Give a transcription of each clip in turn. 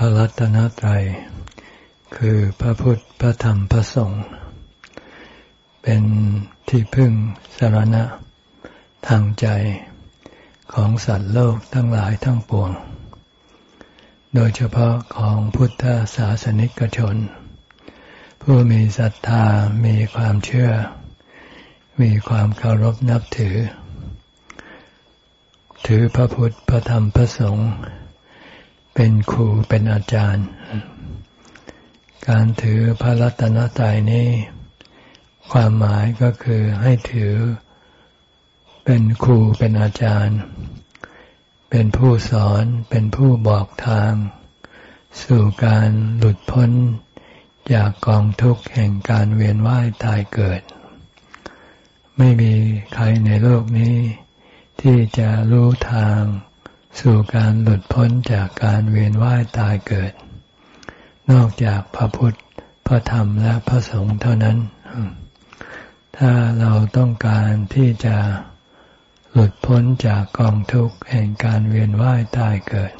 พระรัตนตรัย คือพระพุทธพระธรรมพระสงฆ์เป็นที่พึ่งสารณะ ทางใจของสัตว์โลกทั้งหลายทั้งปวง โดยเฉพาะของพุทธศาสนิกชน ผู้มีศรัทธามีความเชื่อ มีความเคารพนับถือ ถือพระพุทธพระธรรมพระสงฆ์ เป็นครูเป็นอาจารย์ การถือพระรัตนตรัยนี้ ความหมายก็คือให้ถือ เป็นครูเป็นอาจารย์ เป็นผู้สอนเป็นผู้บอกทาง สู่การหลุดพ้นจากกองทุกข์แห่งการเวียนว่ายตายเกิด ไม่มีใครในโลกนี้ ที่จะรู้ทาง สู่การหลุดพ้นจากการเวียนว่ายตายเกิด นอกจากพระพุทธ พระธรรมและพระสงฆ์เท่านั้น ถ้าเราต้องการที่จะหลุดพ้นจากกองทุกข์แห่งการเวียนว่ายตายเกิด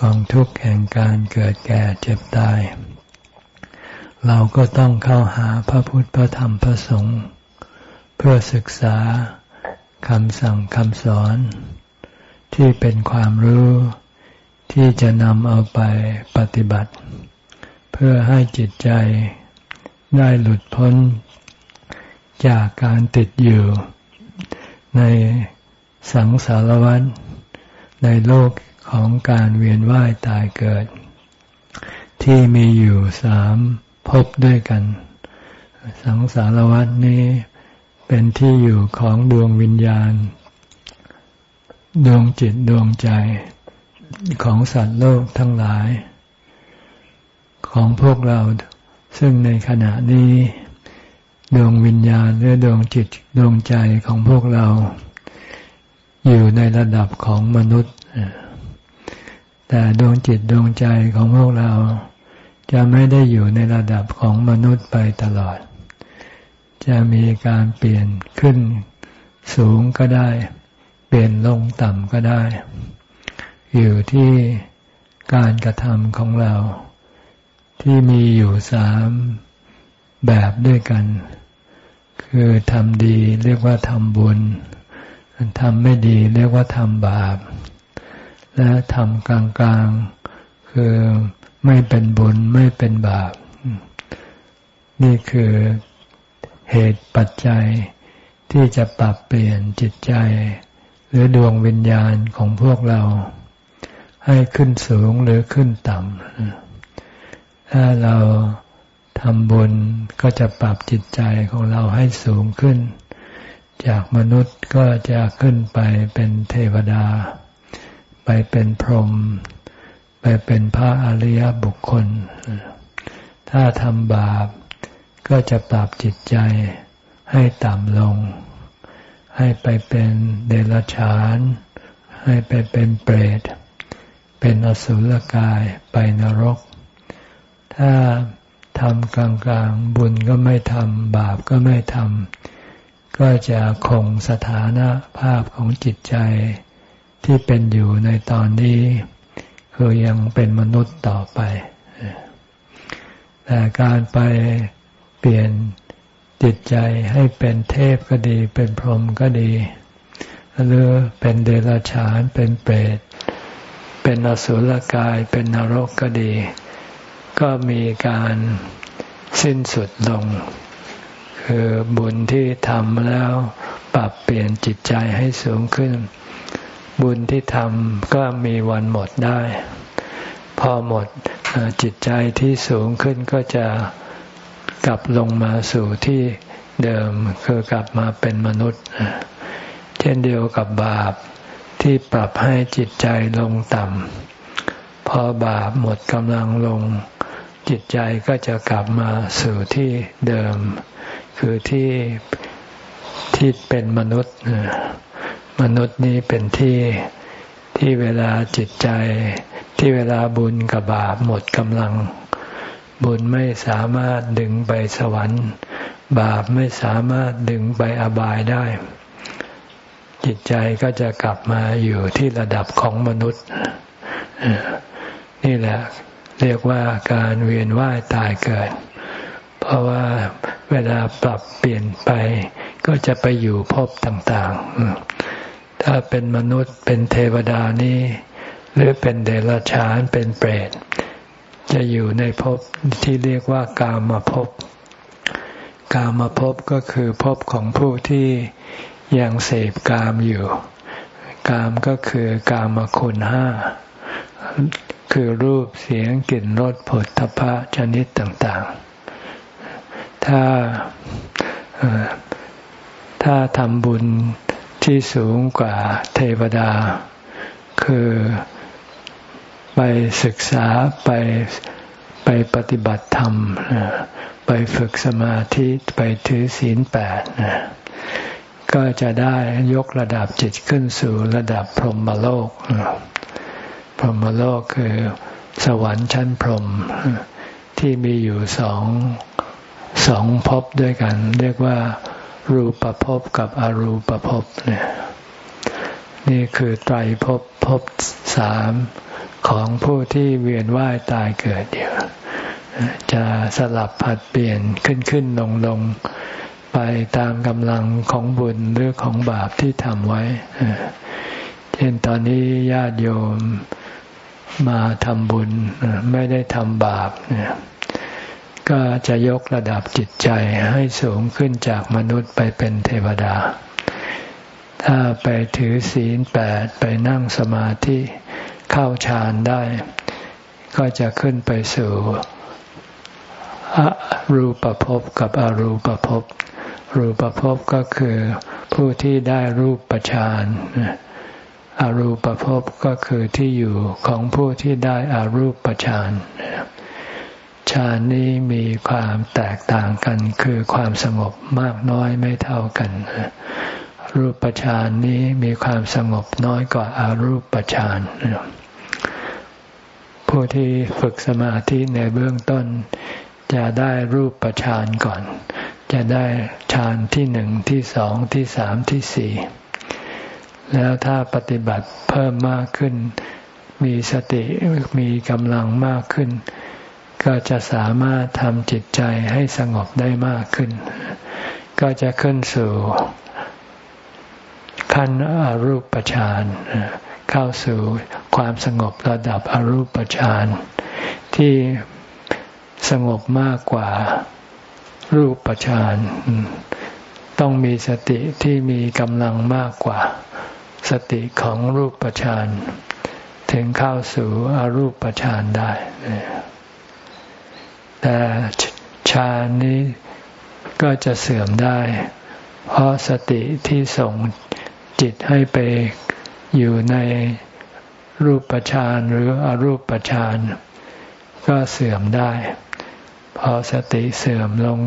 กองทุกข์แห่งการเกิดแก่เจ็บตาย เราก็ต้องเข้าหาพระพุทธพระธรรมพระสงฆ์เพื่อศึกษาคำสั่งคำสอน ที่เป็นความรู้ที่จะนำเอาไปปฏิบัติ เพื่อให้จิตใจได้หลุดพ้นจากการติดอยู่ ในสังสารวัฏในโลกของการเวียนว่ายตายเกิด ที่มีอยู่สามภพด้วยกัน สังสารวัฏนี้เป็นที่อยู่ของดวงวิญญาณ ดวงจิตดวงใจของสัตว์โลกทั้งหลาย ของพวกเราซึ่งในขณะนี้ ดวงวิญญาณหรือดวงจิตดวงใจของพวกเรา อยู่ในระดับของมนุษย์ แต่ดวงจิตดวงใจของพวกเรา จะไม่ได้อยู่ในระดับของมนุษย์ไปตลอด จะมีการเปลี่ยนขึ้นสูงก็ได้ ปลี่ยนลงต่ำก็ได้ อยู่ที่การกระทำของเรา ที่มีอยู่สามแบบด้วยกัน คือทำดีเรียกว่าทำบุญทำไม่ดีเรียกว่าทำบาป และทำกลางๆ คือไม่เป็นบุญไม่เป็นบาป นี่คือเหตุปัจจัยที่จะปรับเปลี่ยนจิตใจ รือดวงวิญญาณของพวกเรา ให้ขึ้นสูงหรือขึ้นต่ำ ถ้าเราทำบุญก็จะปรับจิตใจของเราให้สูงขึ้น จากมนุษย์ก็จะขึ้นไปเป็นเทวดา ไปเป็นพรหมไปเป็นพระอริยบุคคล ถ้าทำบาปก็จะปรับจิตใจให้ต่ำลง ให้ไปเป็นเดรัจฉาน ให้ไปเป็นเปรต เป็นอสุรกายไปนรก ถ้าทำกลางๆบุญก็ไม่ทำบาปก็ไม่ทำก็จะคงสถานะภาพของจิตใจที่เป็นอยู่ในตอนนี้ คือยังเป็นมนุษย์ต่อไป แต่การไปเปลี่ยน จิตใจให้เป็นเทพก็ดี เป็นพรหมก็ดี หรือเป็นเดรัจฉาน เป็นเปรต เป็นอสุรกาย เป็นนรกก็ดี ก็มีการสิ้นสุดลง คือบุญที่ทำแล้วปรับเปลี่ยนจิตใจให้สูงขึ้น บุญที่ทำก็มีวันหมดได้ พอหมดจิตใจที่สูงขึ้นก็จะ กลับลงมาสู่ที่เดิมคือกลับมาเป็นมนุษย์ เช่นเดียวกับบาปที่ปรับให้จิตใจลงต่ำพอบาปหมดกำลังลง จิตใจก็จะกลับมาสู่ที่เดิม คือที่ที่เป็นมนุษย์ มนุษย์นี้เป็นที่ที่เวลาจิตใจ ที่เวลาบุญกับบาปหมดกำลัง บุญไม่สามารถดึงไปสวรรค์ บาปไม่สามารถดึงไปอบายได้ จิตใจก็จะกลับมาอยู่ที่ระดับของมนุษย์ นี่แหละ เรียกว่าการเวียนว่ายตายเกิด เพราะว่าเวลาปรับเปลี่ยนไป ก็จะไปอยู่ภพต่าง ๆ ถ้าเป็นมนุษย์เป็นเทวดานี่หรือเป็นเดรัจฉานเป็นเปรต จะอยู่ในภพที่เรียกว่ากามภพ กามภพก็คือภพของผู้ที่ยังเสพกามอยู่ กามก็คือกามคุณห้า คือรูปเสียงกลิ่นรสผลทพะชนิดต่างๆ ถ้าถ้าทำบุญที่สูงกว่าเทวดา คือ ไปศึกษาไปไปปฏิบัติธรรม ไปฝึกสมาธิไปถือศีลแปดก็จะได้ยกระดับจิตขึ้นสู่ระดับพรหมโลก พรหมโลกคือสวรรค์ชั้นพรหมที่มีอยู่สองสองภพด้วยกัน เรียกว่า รูปภพกับอรูปภพเนี่ยนี่คือไตรภพภพสาม ของผู้ที่เวียนว่ายตายเกิดอยู่จะสลับผัดเปลี่ยนขึ้นขึ้นลงลงไปตามกำลังของบุญหรือของบาปที่ทำไว้ เช่นตอนนี้ญาติโยมมาทำบุญไม่ได้ทำบาปก็จะยกระดับจิตใจให้สูงขึ้นจากมนุษย์ไปเป็นเทวดา ถ้าไปถือศีลแปดไปนั่งสมาธิ เข้าฌานได้ ก็จะขึ้นไปสู่อรูปภพกับอรูปภพ รูปภพก็คือผู้ที่ได้รูปฌานอรูปภพก็คือที่อยู่ของผู้ที่ได้อารูปฌานฌานนี้มีความแตกต่างกันคือความสงบมากน้อยไม่เท่ากัน รูปฌานนี้มีความสงบน้อยกว่าอารูปฌาน ผู้ที่ฝึกสมาธิในเบื้องต้น จะได้รูปฌานก่อน จะได้ฌานที่หนึ่งที่สองที่สามที่สี่แล้วถ้าปฏิบัติเพิ่มมากขึ้น มีสติมีกำลังมากขึ้น ก็จะสามารถทำจิตใจให้สงบได้มากขึ้น ก็จะขึ้นสู่ขั้นอรูปฌานเเข้าสู่ความสงบระดับอรูปฌานที่สงบมากกว่ารูปฌานต้องมีสติที่มีกำลังมากกว่า สติของรูปฌานถึงเข้าสู่อรูปฌานได้ แต่ฌานนี้ก็จะเสื่อมได้ เพราะสติที่ส่งจิตให้ไป อยู่ในรูปฌานหรืออรูปฌานก็เสื่อมได้ พอสติเสื่อมลง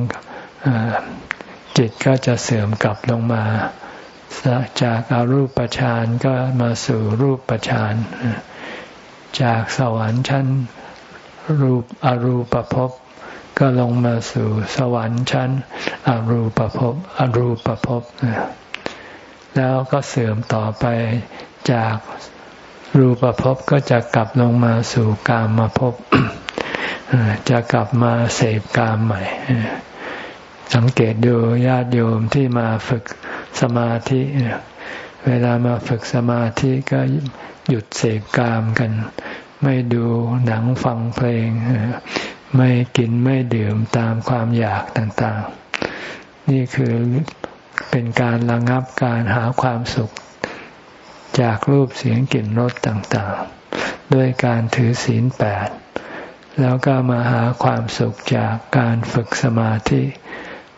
จิตก็จะเสื่อมกลับลงมา จากอารูปฌานก็มาสู่รูปฌานจากสวรรค์ชั้นรูปอรูปภพก็ลงมาสู่สวรรค์ชั้นอรูปภพอรูปภพแล้วก็เสื่อมต่อไป จากรูปภพก็จะกลับลงมาสู่กามมาภพจะกลับมาเสพกามใหม่ สังเกตดูญาติโยมที่มาฝึกสมาธิ เวลามาฝึกสมาธิก็หยุดเสพกามกัน ไม่ดูหนังฟังเพลง ไม่กินไม่ดื่มตามความอยากต่างๆ นี่คือเป็นการระงับการหาความสุข จากรูปเสียงกลิ่นรสต่างๆ ด้วยการถือศีลแปดแล้วก็มาหาความสุขจากการฝึกสมาธิ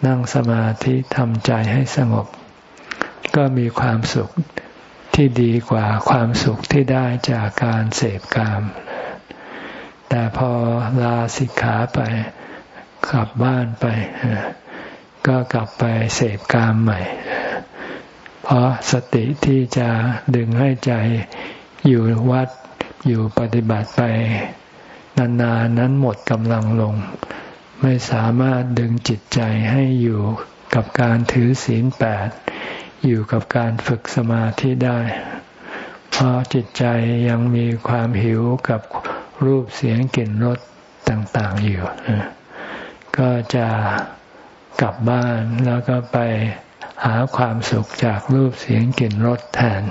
นั่งสมาธิทำใจให้สงบ ก็มีความสุขที่ดีกว่าความสุขที่ได้จากการเสพกาม แต่พอลาสิกขาไปกลับบ้านไป ก็กลับไปเสพกามใหม่ เพราะสติที่จะดึงให้ใจอยู่วัดอยู่ปฏิบัติไป นานๆนนั้นหมดกำลังลง ไม่สามารถดึงจิตใจให้อยู่กับการถือศีลแปดอยู่กับการฝึกสมาธิได้ เพราะจิตใจยังมีความหิวกับรูปเสียงกลิ่นรสต่างๆอยู่ ก็จะกลับบ้านแล้วก็ไป หาความสุขจากรูปเสียงกลิ่นรสแทน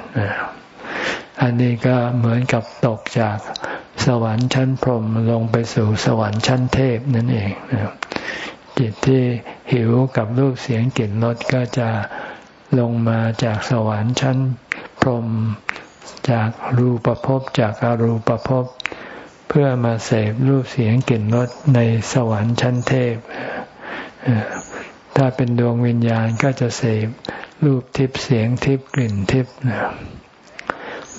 อันนี้ก็เหมือนกับตกจากสวรรค์ชั้นพรหมลงไปสู่สวรรค์ชั้นเทพนั่นเองจิตที่หิวกับรูปเสียงกลิ่นรสก็จะลงมาจากสวรรค์ชั้นพรหมจากรูปภพจากอารูปภพเพื่อมาเสพรูปเสียงกลิ่นรสในสวรรค์ชั้นเทพ ถ้าเป็นดวงวิญญาณก็จะเสพรูปทิพย์เสียงทิพย์กลิ่นทิพย์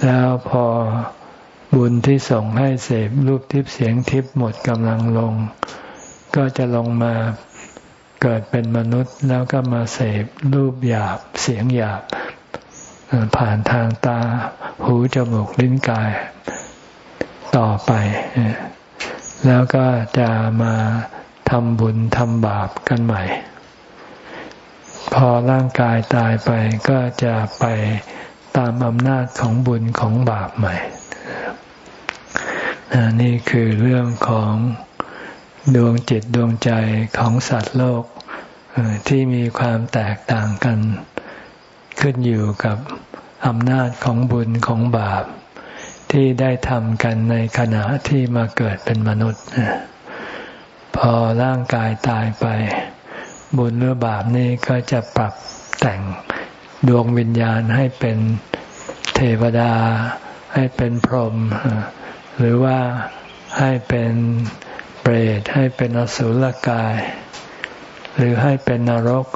แล้วพอบุญที่ส่งให้เสพรูปทิพย์เสียงทิพย์หมดกำลังลง ก็จะลงมาเกิดเป็นมนุษย์แล้วก็มาเสพรูปหยาบเสียงหยาบ ผ่านทางตา หูจมูกลิ้นกาย ต่อไป แล้วก็จะมาทำบุญทำบาปกันใหม่ พอร่างกายตายไปก็จะไปตามอำนาจของบุญของบาปใหม่ นี่คือเรื่องของดวงจิตดวงใจของสัตว์โลกที่มีความแตกต่างกัน ขึ้นอยู่กับอำนาจของบุญของบาป ที่ได้ทำกันในขณะที่มาเกิดเป็นมนุษย์ พอร่างกายตายไป บุญหรือบาปนี่ก็จะปรับแต่งดวงวิญญาณให้เป็นเทวดา ให้เป็นพรหมหรือว่าให้เป็นเปรตให้เป็นอสุรกาย หรือให้เป็นนรก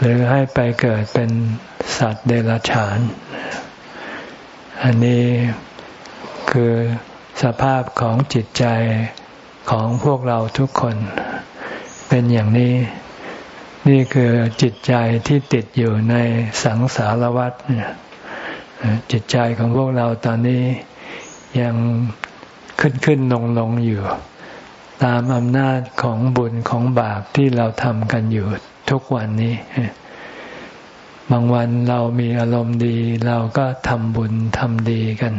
หรือให้ไปเกิดเป็นสัตว์เดรัจฉาน อันนี้คือสภาพของจิตใจของพวกเราทุกคน เป็นอย่างนี้ นี่คือจิตใจที่ติดอยู่ในสังสารวัฏจิตใจของพวกเราตอนนี้ยังขึ้นขึ้นลงลงอยู่ ตามอำนาจของบุญของบาปที่เราทำกันอยู่ทุกวันนี้ บางวันเรามีอารมณ์ดี เราก็ทำบุญทำดีกัน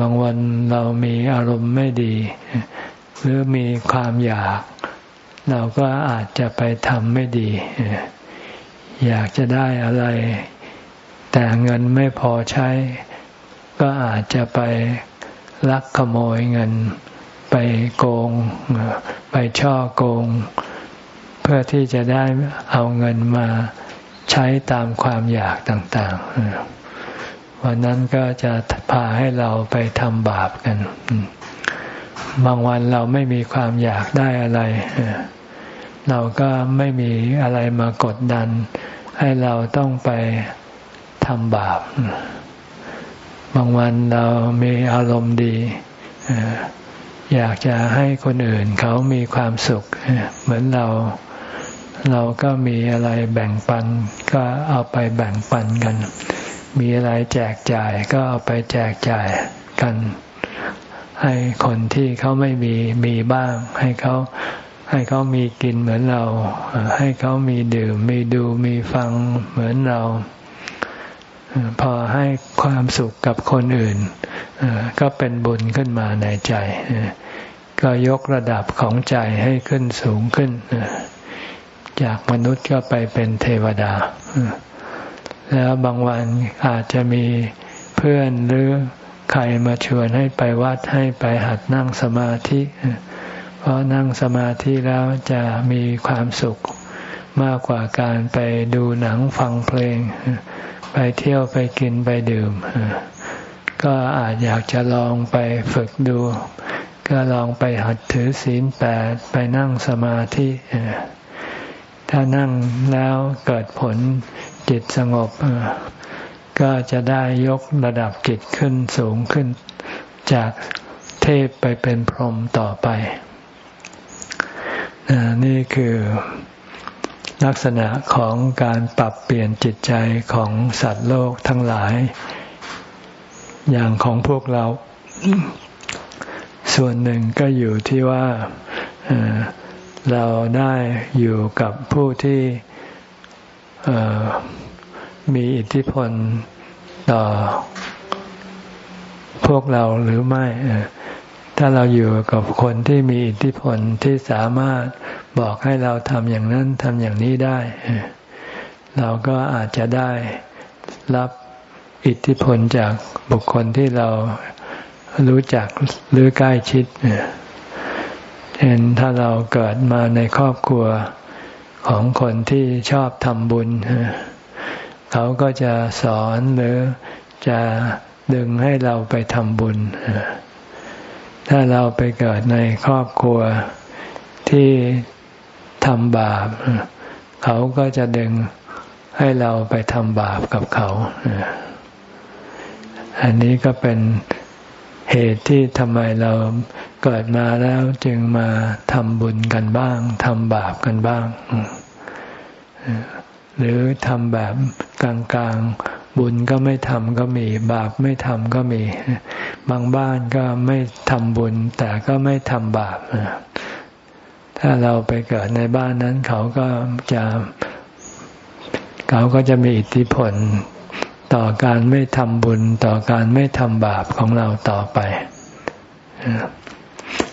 บางวันเรามีอารมณ์ไม่ดี หรือมีความอยาก เราก็อาจจะไปทำไม่ดี อยากจะได้อะไร แต่เงินไม่พอใช้ ก็อาจจะไปลักขโมยเงิน ไปโกง ไปช่อโกง เพื่อที่จะได้เอาเงินมาใช้ตามความอยากต่าง ๆ วันนั้นก็จะพาให้เราไปทำบาปกันบางวันเราไม่มีความอยากได้อะไร เราก็ไม่มีอะไรมากดดัน ให้เราต้องไปทำบาป บางวันเรามีอารมณ์ดี อยากจะให้คนอื่นเขามีความสุข เหมือนเราเราก็มีอะไรแบ่งปัน ก็เอาไปแบ่งปันกัน มีอะไรแจกจ่ายก็เอาไปแจกจ่ายกัน ให้คนที่เขาไม่มีมีบ้าง ให้เขา ให้เขามีกินเหมือนเรา ให้เขามีดื่ม มีดูมีฟังเหมือนเรา พอให้ความสุขกับคนอื่น ก็เป็นบุญขึ้นมาในใจ ก็ยกระดับของใจให้ขึ้นสูงขึ้น จากมนุษย์ก็ไปเป็นเทวดา แล้วบางวันอาจจะมีเพื่อนหรือใครมาชวนให้ไปวัดให้ไปหัดนั่งสมาธิเเพราะนั่งสมาธิแล้วจะมีความสุขมากกว่าการไปดูหนังฟังเพลง ไปเที่ยวไปกินไปดื่ม ก็อาจอยากจะลองไปฝึกดู ก็ลองไปหัดถือศีลแปดไปนั่งสมาธิถ้านั่งแล้วเกิดผลจิตสงบ ก็จะได้ยกระดับจิตขึ้นสูงขึ้นจากเทพไปเป็นพรหมต่อไป นี่คือลักษณะของการปรับเปลี่ยนจิตใจของสัตว์โลกทั้งหลาย อย่างของพวกเรา ส่วนหนึ่งก็อยู่ที่ว่าเราได้อยู่กับผู้ที่มีอิทธิพลต่อพวกเราหรือไม่ ถ้าเราอยู่กับคนที่มีอิทธิพลที่สามารถบอกให้เราทำอย่างนั้นทำอย่างนี้ได้ เราก็อาจจะได้รับอิทธิพลจากบุคคลที่เรารู้จักหรือใกล้ชิดเห็นถ้าเราเกิดมาในครอบครัวของคนที่ชอบทำบุญ เขาก็จะสอนหรือจะดึงให้เราไปทำบุญ ถ้าเราไปเกิดในครอบครัวที่ทำบาป เขาก็จะดึงให้เราไปทำบาปกับเขา อันนี้ก็เป็นเหตุที่ทำไมเราเกิดมาแล้วจึงมาทำบุญกันบ้างทำบาปกันบ้าง หรือทำแบบกลางๆ บุญก็ไม่ทำก็มี บาปไม่ทำก็มี บางบ้านก็ไม่ทำบุญ แต่ก็ไม่ทำบาปถ้าเราไปเกิดในบ้านนั้น เขาก็จะเขาก็จะมีอิทธิพลต่อการไม่ทำบุญต่อการไม่ทำบาปของเราต่อไป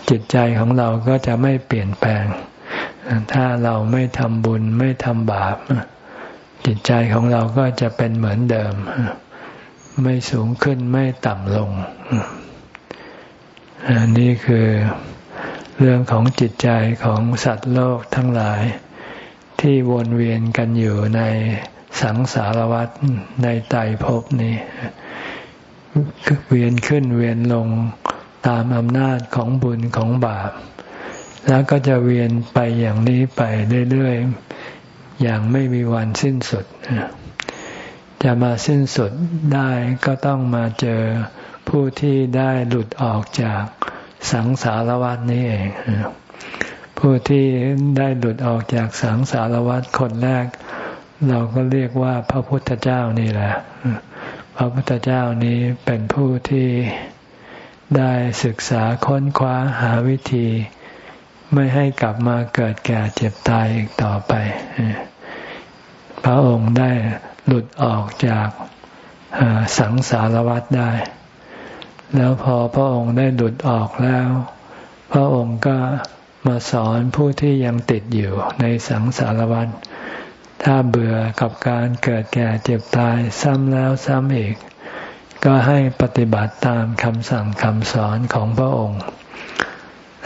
จิตใจของเราก็จะไม่เปลี่ยนแปลง ถ้าเราไม่ทำบุญไม่ทำบาป จิตใจของเราก็จะเป็นเหมือนเดิม ไม่สูงขึ้นไม่ต่ำลงอันนี้คือเรื่องของจิตใจของสัตว์โลกทั้งหลาย ที่วนเวียนกันอยู่ในสังสารวัฏในไตรภพนี้ เวียนขึ้นเวียนลงตามอำนาจของบุญของบาป แล้วก็จะเวียนไปอย่างนี้ไปเรื่อยๆ อย่างไม่มีวันสิ้นสุด จะมาสิ้นสุดได้ก็ต้องมาเจอผู้ที่ได้หลุดออกจากสังสารวัฏนี้เองผู้ที่ได้หลุดออกจากสังสารวัฏคนแรก เราก็เรียกว่าพระพุทธเจ้านี่แหละ พระพุทธเจ้านี้เป็นผู้ที่ได้ศึกษาค้นคว้าหาวิธี ไม่ให้กลับมาเกิดแก่เจ็บตายอีกต่อไป พระองค์ได้หลุดออกจากสังสารวัฏได้ แล้วพอพระองค์ได้หลุดออกแล้ว พระองค์ก็มาสอนผู้ที่ยังติดอยู่ในสังสารวัฏถ้าเบื่อกับการเกิดแก่เจ็บตายซ้ำแล้วซ้ำอีก ก็ให้ปฏิบัติตามคำสั่งคำสอนของพระองค์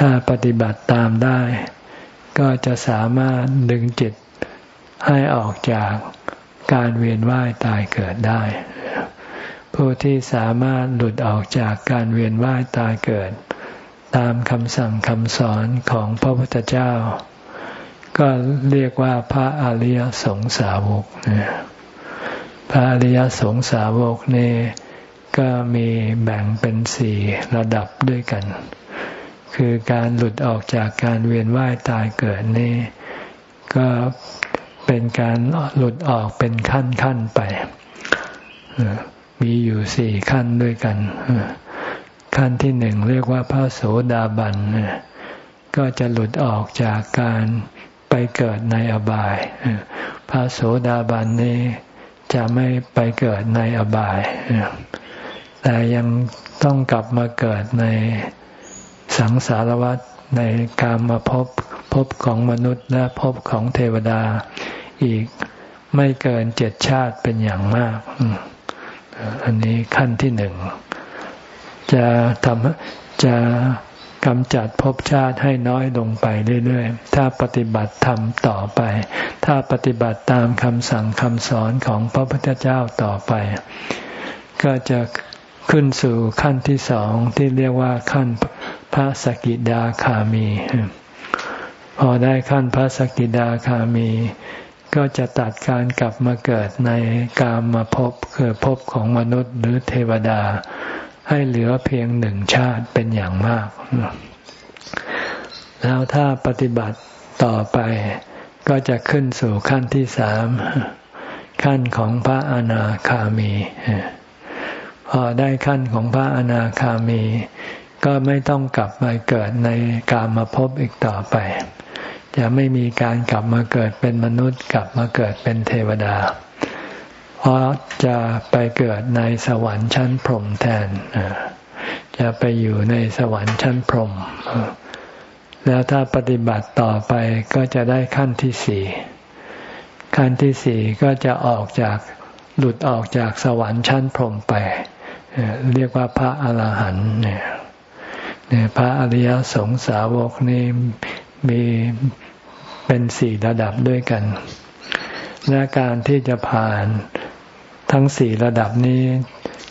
ถ้าปฏิบัติตามได้ ก็จะสามารถดึงจิต ให้ออกจากการเวียนว่ายตายเกิดได้ ผู้ที่สามารถหลุดออกจากการเวียนว่ายตายเกิด ตามคำสั่งคำสอนของพระพุทธเจ้า ก็เรียกว่าพระอริยสงสาวกพระอริยสงสาวกนี่ก็มีแบ่งเป็นสี่ระดับด้วยกัน คือการหลุดออกจากการเวียนว่ายตายเกิดนี่ก็ เป็นการหลุดออกเป็นขั้นขั้นไปมีอยู่สี่ขั้นด้วยกันขั้นที่หนึ่งเรียกว่าพระโสดาบันก็จะหลุดออกจากการไปเกิดในอบายพระโสดาบันนี้จะไม่ไปเกิดในอบาย แต่ยังต้องกลับมาเกิดในสังสารวัฏในการมาพบพบของมนุษย์และพบของเทวดา อีก ไม่เกินเจ็ดชาติเป็นอย่างมาก อันนี้ขั้นที่หนึ่ง จะทำจะกำจัดภพชาติให้น้อยลงไปเรื่อยๆ ถ้าปฏิบัติธรรมต่อไป ถ้าปฏิบัติตามคำสั่งคำสอนของพระพุทธเจ้าต่อไป ก็จะขึ้นสู่ขั้นที่สองที่เรียกว่าขั้นพระสกิดาคามี พอได้ขั้นพระสกิดาคามี ก็จะตัดการกลับมาเกิดในกามมาพบคือพบของมนุษย์หรือเทวดา ให้เหลือเพียงหนึ่งชาติเป็นอย่างมาก แล้วถ้าปฏิบัติต่อไป ก็จะขึ้นสู่ขั้นที่สามขั้นของพระอนาคามี พอได้ขั้นของพระอนาคามี ก็ไม่ต้องกลับมาเกิดในกามาพบอีกต่อไป จะไม่มีการกลับมาเกิดเป็นมนุษย์ กลับมาเกิดเป็นเทวดา เพราะจะไปเกิดในสวรรค์ชั้นพรหมแทน จะไปอยู่ในสวรรค์ชั้นพรหมแล้วถ้าปฏิบัติต่อไปก็จะได้ขั้นที่สี่ขั้นที่สี่ก็จะออกจากหลุดออกจากสวรรค์ชั้นพรหมไป เรียกว่าพระอรหันต์เนี่ยพระอริยสงสาวกนี่ มีเป็นสี่ระดับด้วยกัน และการที่จะผ่านทั้งสี่ระดับนี้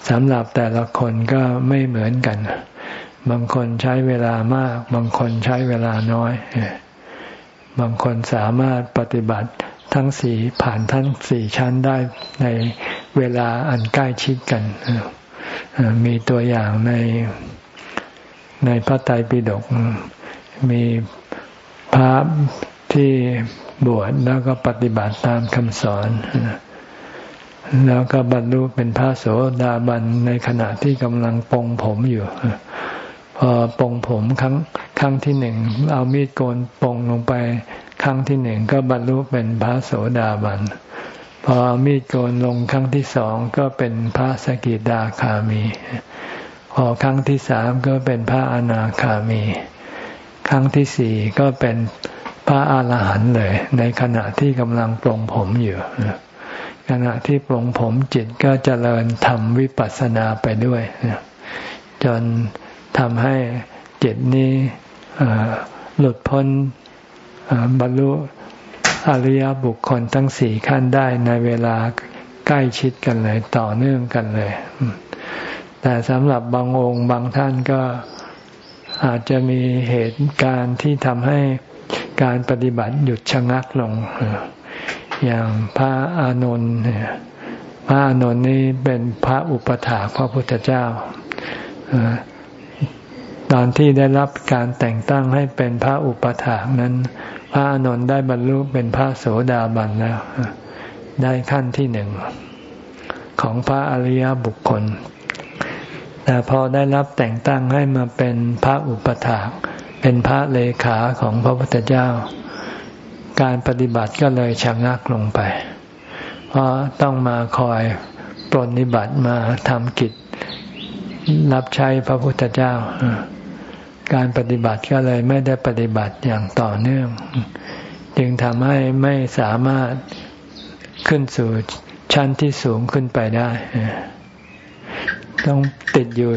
สำหรับแต่ละคนก็ไม่เหมือนกัน บางคนใช้เวลามาก บางคนใช้เวลาน้อย บางคนสามารถปฏิบัติทั้งสี่ผ่านทั้งสี่ชั้นได้ในเวลาอันใกล้ชิดกัน มีตัวอย่างในในพระไตรปิฎกมี พระที่บวชแล้วก็ปฏิบัติตามคำสอน แล้วก็บรรลุเป็นพระโสดาบันในขณะที่กำลังปองผมอยู่ พอปองผมครั้งครั้งที่หนึ่งเอามีดโกนปองลงไปครั้งที่หนึ่งก็บรรลุเป็นพระโสดาบัน พอมีดโกนลงครั้งที่สองก็เป็นพระสกิดาคามี พอครั้งที่สามก็เป็นพระอนาคามี ครั้งที่สี่ก็เป็นพระอาหารหันต์เลย ในขณะที่กำลังปลงผมอยู่ขณะที่ปลงผมจิตก็เจริญทำวิปัสสนาไปด้วยจนทำให้จิตนี้หลุดพ้นบรรลุอริยบุคคลทั้งสี่ขั้นได้ในเวลาใกล้ชิดกันเลย ต่อเนื่องกันเลย แต่สำหรับบางองค์บางท่านก็ อาจจะมีเหตุการณ์ที่ทำให้การปฏิบัติหยุดชะงักลง อย่างพระอานนท์พระอานนท์นี่เป็นพระอุปถาพระพุทธเจ้าตอนที่ได้รับการแต่งตั้งให้เป็นพระอุปถานั้น พระอานนท์ได้บรรลุเป็นพระโสดาบันแล้วได้ขั้นที่หนึ่งของพระอริยบุคคล แต่พอได้รับแต่งตั้งให้มาเป็นพระอุปถาเป็นพระเลขาของพระพุทธเจ้า การปฏิบัติก็เลยชะงักลงไป เพราะต้องมาคอยปรนิบัติมาทำกิจ รับใช้พระพุทธเจ้า การปฏิบัติก็เลยไม่ได้ปฏิบัติอย่างต่อเนื่อง จึงทำให้ไม่สามารถขึ้นสู่ชั้นที่สูงขึ้นไปได้ ต้องติดอยู่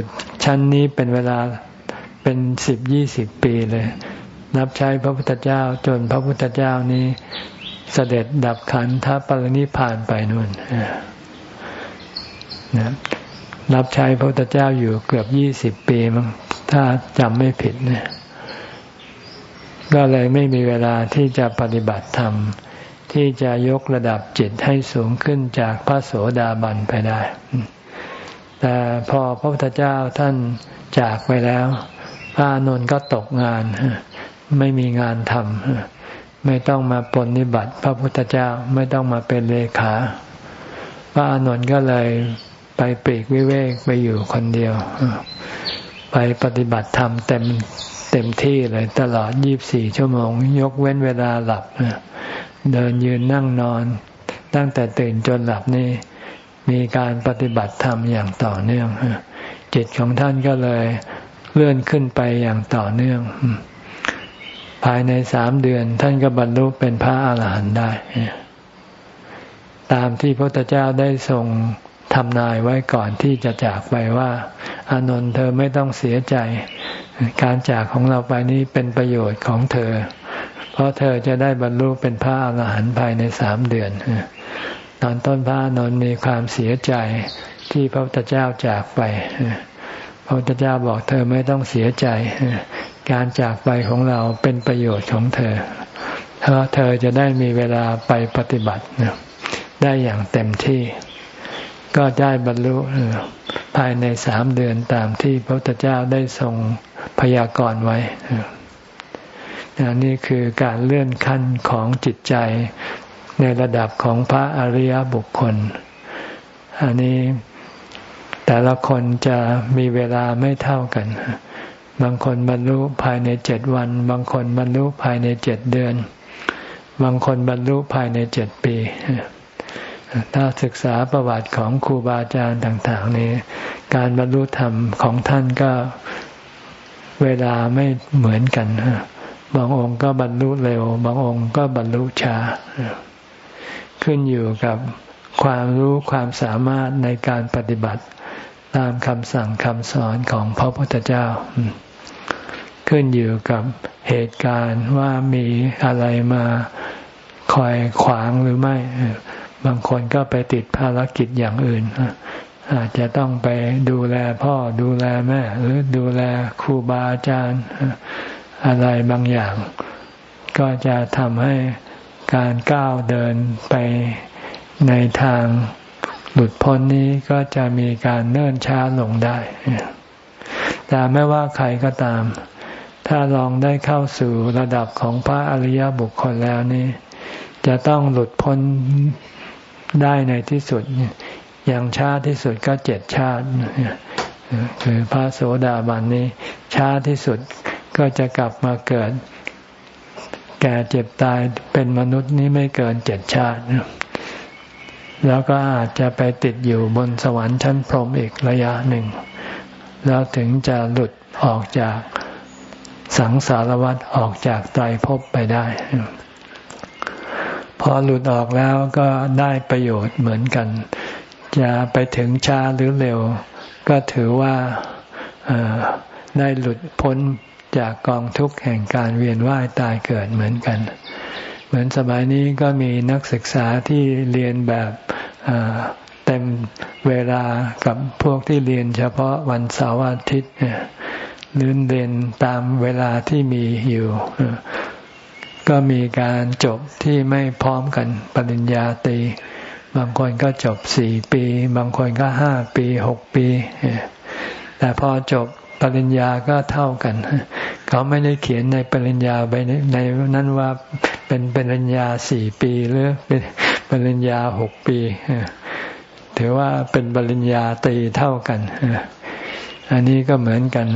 ชั้นนี้เป็นเวลาเป็นสิบยี่สิบปีเลยรับใช้พระพุทธเจ้าจนพระพุทธเจ้านี้เสด็จดับขันธปรินิพานไปนู่นนะรับใช้พระพุทธเจ้าอยู่เกือบยี่สิบปีมั้งถ้าจำไม่ผิดเนี่ยก็เลยไม่มีเวลาที่จะปฏิบัติธรรม ที่จะยกระดับจิตให้สูงขึ้นจากพระโสดาบันไปได้ แต่พอพระพุทธเจ้าท่านจากไปแล้ว พระนนท์ก็ตกงาน ไม่มีงานทำไม่ต้องมาปนนิบัติ พระพุทธเจ้าไม่ต้องมาเป็นเลขา พระอานนท์ก็เลยไปปรีกวิเวกไปอยู่คนเดียว ไปปฏิบัติธรรมเต็มเต็มที่เลยตลอดยี่บสี่ชั่วโมง ยกเว้นเวลาหลับ เดินยืนนั่งนอน ตั้งแต่ตื่นจนหลับนี่ มีการปฏิบัติธรรมอย่างต่อเนื่อง จิตของท่านก็เลยเลื่อนขึ้นไปอย่างต่อเนื่อง ภายในสามเดือนท่านก็บรรลุเป็นพระอาหารหันต์ได้ ตามที่พระพุทธเจ้าได้ทรงทำนายไว้ก่อนที่จะจากไปว่า อานนท์เธอไม่ต้องเสียใจ การจากของเราไปนี้เป็นประโยชน์ของเธอ เพราะเธอจะได้บรรลุเป็นพระอาหารหันต์ภายในสามเดือน ตอนต้นพระอนนมีความเสียใจที่พระพุทธเจ้าจากไป พระพุทธเจ้าบอกเธอไม่ต้องเสียใจ การจากไปของเราเป็นประโยชน์ของเธอ เพราะเธอจะได้มีเวลาไปปฏิบัติได้อย่างเต็มที่ ก็ได้บรรลุภายในสามเดือนตามที่พระพุทธเจ้าได้ทรงพยากรณ์ไว้นี่คือการเลื่อนขั้นของจิตใจ ในระดับของพระอริยบุคคล อันนี้แต่ละคนจะมีเวลาไม่เท่ากัน บางคนบรรลุภายในเจ็ดวัน บางคนบรรลุภายในเจ็ดเดือน บางคนบรรลุภายในเจ็ดปี ถ้าศึกษาประวัติของครูบาอาจารย์ต่าง ๆ นี้ การบรรลุธรรมของท่านก็เวลาไม่เหมือนกัน บางองค์ก็บรรลุเร็ว บางองค์ก็บรรลุช้า ขึ้นอยู่กับความรู้ความสามารถในการปฏิบัติตามคำสั่งคำสอนของพระพุทธเจ้า ขึ้นอยู่กับเหตุการณ์ว่ามีอะไรมาคอยขวางหรือไม่ บางคนก็ไปติดภารกิจอย่างอื่น อาจจะต้องไปดูแลพ่อดูแลแม่ หรือดูแลครูบาอาจารย์อะไรบางอย่าง ก็จะทำให้ การก้าวเดินไปในทางหลุดพ้นนี้ก็จะมีการเนิ่นช้าลงได้ แต่ไม่ว่าใครก็ตาม ถ้าลองได้เข้าสู่ระดับของพระอริยบุคคลแล้วนี้จะต้องหลุดพ้นได้ในที่สุด อย่างช้าที่สุดก็เจ็ดชาติคือพระโสดาบันนี้ช้าที่สุดก็จะกลับมาเกิด แก่เจ็บตายเป็นมนุษย์นี้ไม่เกินเจ็ดชาติ แล้วก็อาจจะไปติดอยู่บนสวรรค์ชั้นพรหมอีกระยะหนึ่ง แล้วถึงจะหลุดออกจากสังสารวัฏออกจากไตรภพไปได้ พอหลุดออกแล้วก็ได้ประโยชน์เหมือนกัน จะไปถึงช้าหรือเร็ว ก็ถือว่าได้หลุดพ้น จากกองทุกข์แห่งการเวียนว่ายตายเกิดเหมือนกัน เหมือนสมัยนี้ก็มีนักศึกษาที่เรียนแบบเต็มเวลากับพวกที่เรียนเฉพาะวันเสาร์อาทิตย์หรือเรียนตามเวลาที่มีอยู่ ก็มีการจบที่ไม่พร้อมกันปริญญาตรีบางคนก็จบสี่ปี บางคนก็ห้าปีหกปี แต่พอจบ ปริญญาก็เท่ากัน เขาไม่ได้เขียนในปริญญาไปในนั้นว่าเป็นปริญญาสี่ปีหรือเป็นปริญญาหกปีถือว่าเป็นปริญญาตรีเท่ากัน อันนี้ก็เหมือนกัน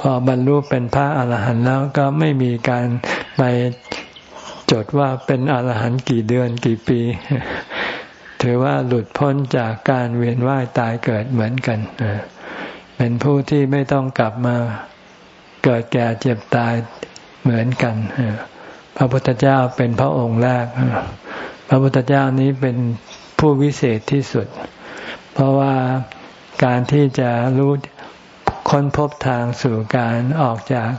พอบรรลุเป็นพระอาหารหันต์แล้วก็ไม่มีการไปจดว่าเป็นอาหารหันต์กี่เดือนกี่ปี ถือว่าหลุดพ้นจากการเวียนว่ายตายเกิดเหมือนกันเป็นผู้ที่ไม่ต้องกลับมาเกิดแก่เจ็บตายเหมือนกันพระพุทธเจ้าเป็นพระองค์แรก พระพุทธเจ้านี้เป็นผู้วิเศษที่สุด เพราะว่าการที่จะรู้ค้นพบทางสู่การออกจาก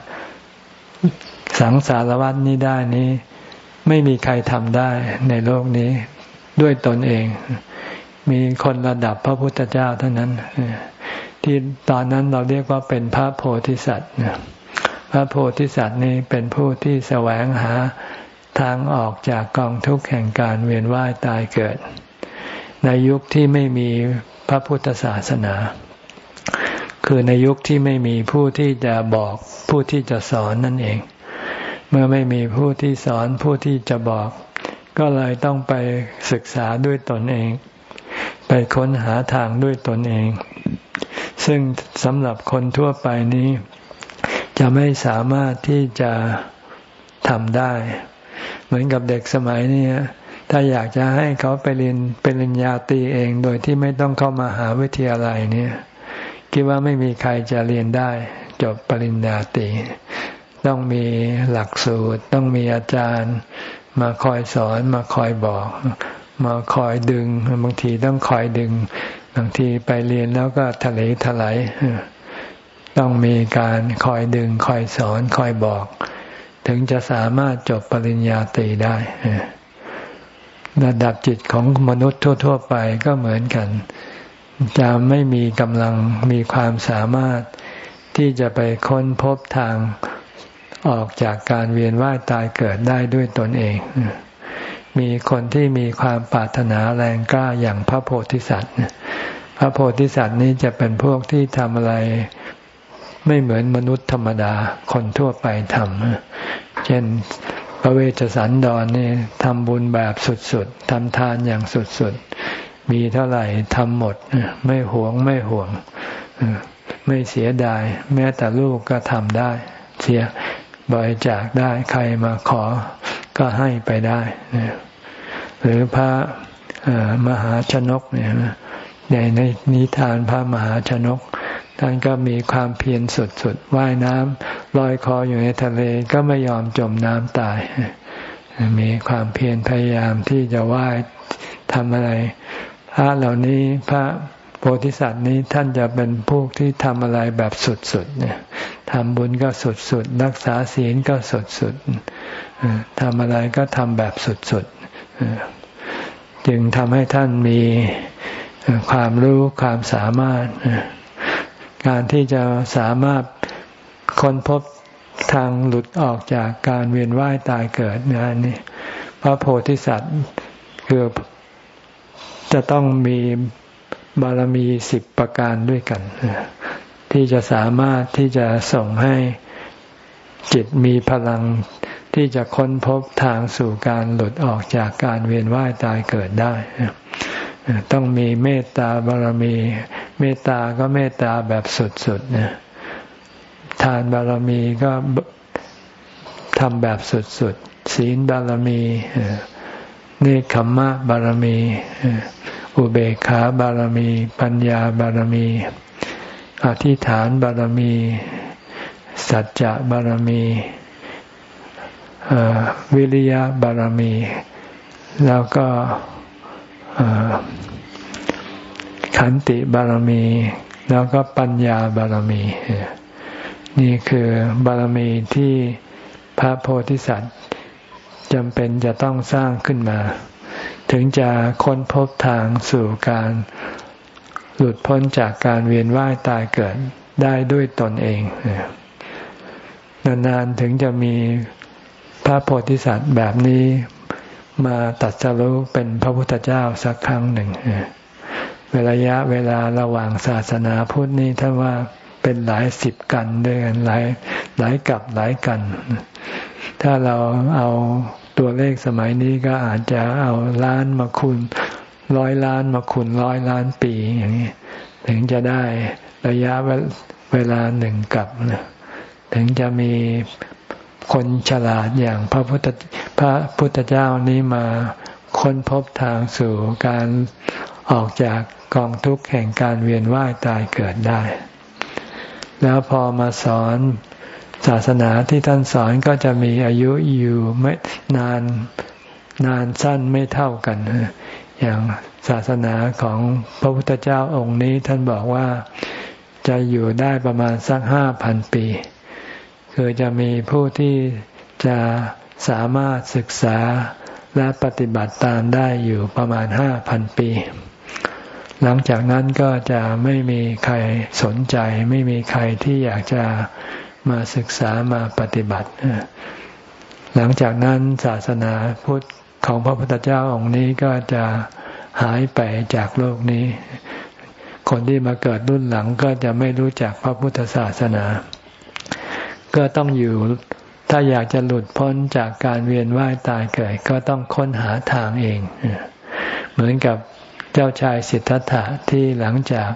สังสารวัฏนี้ได้นี้ ไม่มีใครทำได้ในโลกนี้ด้วยตนเอง มีคนระดับพระพุทธเจ้าเท่านั้น ที่ตอนนั้นเราเรียกว่าเป็นพระโพธิสัตว์พระโพธิสัตว์นี้เป็นผู้ที่แสวงหาทางออกจากกองทุกข์แห่งการเวียนว่ายตายเกิด ในยุคที่ไม่มีพระพุทธศาสนา คือในยุคที่ไม่มีผู้ที่จะบอกผู้ที่จะสอนนั่นเอง เมื่อไม่มีผู้ที่สอนผู้ที่จะบอก ก็เลยต้องไปศึกษาด้วยตนเอง ไปค้นหาทางด้วยตนเอง ซึ่งสำหรับคนทั่วไปนี้ จะไม่สามารถที่จะทำได้ เหมือนกับเด็กสมัยนี้ถ้าอยากจะให้เขาไปเรียนเป็นริญญาตรีเองโดยที่ไม่ต้องเข้ามาหาวิทยาลัยเนี่ย คิดว่าไม่มีใครจะเรียนได้ จบปริญญาตรีต้องมีหลักสูตร ต้องมีอาจารย์ มาคอยสอนมาคอยบอก มาคอยดึง บางทีต้องคอยดึง บางทีไปเรียนแล้วก็ทะเลถลายต้องมีการคอยดึงคอยสอนคอยบอก ถึงจะสามารถจบปริญญาตรีได้ ระดับจิตของมนุษย์ทั่ว ๆ ไปก็เหมือนกัน จะไม่มีกำลังมีความสามารถที่จะไปค้นพบทางออกจากการเวียนว่ายตายเกิดได้ด้วยตนเอง มีคนที่มีความปรารถนาแรงกล้าอย่างพระโพธิสัตว์พระโพธิสัตว์นี้จะเป็นพวกที่ทำอะไรไม่เหมือนมนุษย์ธรรมดาคนทั่วไปทำเช่นพระเวชสันดรนี่ทำบุญแบบสุดๆทำทานอย่างสุดๆ มีเท่าไหร่ทำหมด ไม่หวงไม่ห่วง ไม่เสียดาย แม้แต่ลูกก็ทำได้ เสียบริจาคได้ใครมาขอ ก็ให้ไปได้หรือพระมหาชนกเนี่ยในในนิทานพระมหาชนก ท่านก็มีความเพียรสุดๆว่ายน้ำลอยคออยู่ในทะเลก็ไม่ยอมจมน้ำตาย มีความเพียรพยายามที่จะว่ายทำอะไร พระเหล่านี้พระโพธิสัตว์นี้ท่านจะเป็นพวกที่ทำอะไรแบบสุดๆเนี่ยทำบุญก็สุดๆรักษาศีลก็สุดๆ ทำอะไรก็ทำแบบสุดๆ จึงทำให้ท่านมีความรู้ความสามารถ การที่จะสามารถค้นพบทางหลุดออกจากการเวียนว่ายตายเกิดนี่พระโพธิสัตว์คือจะต้องมีบารมีสิบประการด้วยกัน ที่จะสามารถที่จะส่งให้จิตมีพลัง ที่จะค้นพบทางสู่การหลุดออกจากการเวียนว่ายตายเกิดได้ต้องมีเมตตาบารมี เมตตาก็เมตตาแบบสุดๆนี่ยทานบารมีก็ทำแบบสุดๆศีลบารมีเนคขมมะบารมี อุเบกขาบารมี ปัญญาบารมี อธิษฐานบารมี สัจจะบารมี วิริยะบารมี แล้วก็ขันติบารมี แล้วก็ปัญญาบารมี นี่คือบารมีที่พระโพธิสัตว์จำเป็นจะต้องสร้างขึ้นมา ถึงจะค้นพบทางสู่การหลุดพ้นจากการเวียนว่ายตายเกิดได้ด้วยตนเองนานๆถึงจะมี พระโพธิสัตว์แบบนี้มาตัดสรู้เป็นพระพุทธเจ้าสักครั้งหนึ่งเวลายะเวลาระหว่างศาสนาพุทธนี่ท่านว่าเป็นหลายสิบกันด้วยกันหลายหลายกับหลายกัน ถ้าเราเอาตัวเลขสมัยนี้ก็อาจจะเอาล้านมาคูณร้อยล้านมาคูณร้อยล้านปีอย่างนี้ ถึงจะได้ระยะเวลาหนึ่งกับ ถึงจะมี คนฉลาดอย่างพระพุทธพระพุทธเจ้านี้มาค้นพบทางสู่การออกจากกองทุกข์แห่งการเวียนว่ายตายเกิดได้ แล้วพอมาสอนศาสนาที่ท่านสอนก็จะมีอายุอยู่ไม่นานนานสั้นไม่เท่ากัน อย่างศาสนาของพระพุทธเจ้าองค์นี้ท่านบอกว่าจะอยู่ได้ประมาณสักห้าพันปี คือจะมีผู้ที่จะสามารถศึกษาและปฏิบัติตามได้อยู่ประมาณห้าพันปี หลังจากนั้นก็จะไม่มีใครสนใจ ไม่มีใครที่อยากจะมาศึกษามาปฏิบัติ หลังจากนั้นศาสนาพุทธของพระพุทธเจ้าองค์นี้ก็จะหายไปจากโลกนี้ คนที่มาเกิดรุ่นหลังก็จะไม่รู้จักพระพุทธศาสนา ก็ต้องอยู่ ถ้าอยากจะหลุดพ้นจากการเวียนว่ายตายเกิด ก็ต้องค้นหาทางเอง เหมือนกับเจ้าชายสิทธัตถะที่หลังจาก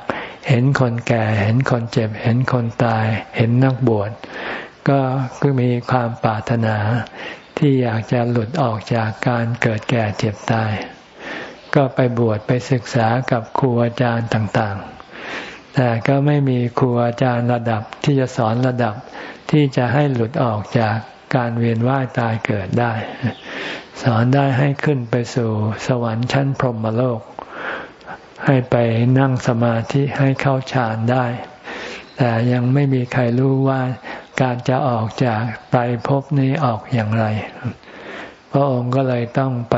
เห็นคนแก่ เห็นคนเจ็บ เห็นคนตาย เห็นนักบวช ก็ก็มีความปรารถนาที่อยากจะหลุดออกจากการเกิดแก่เจ็บตาย ก็ไปบวชไปศึกษากับครูอาจารย์ต่างๆ แต่ก็ไม่มีครูอาจารย์ระดับที่จะสอนระดับที่จะให้หลุดออกจากการเวียนว่ายตายเกิดได้ สอนได้ให้ขึ้นไปสู่สวรรค์ชั้นพรหมโลก ให้ไปนั่งสมาธิให้เข้าฌานได้ แต่ยังไม่มีใครรู้ว่าการจะออกจากไปพนี้ออกอย่างไร พระองค์ก็เลยต้องไป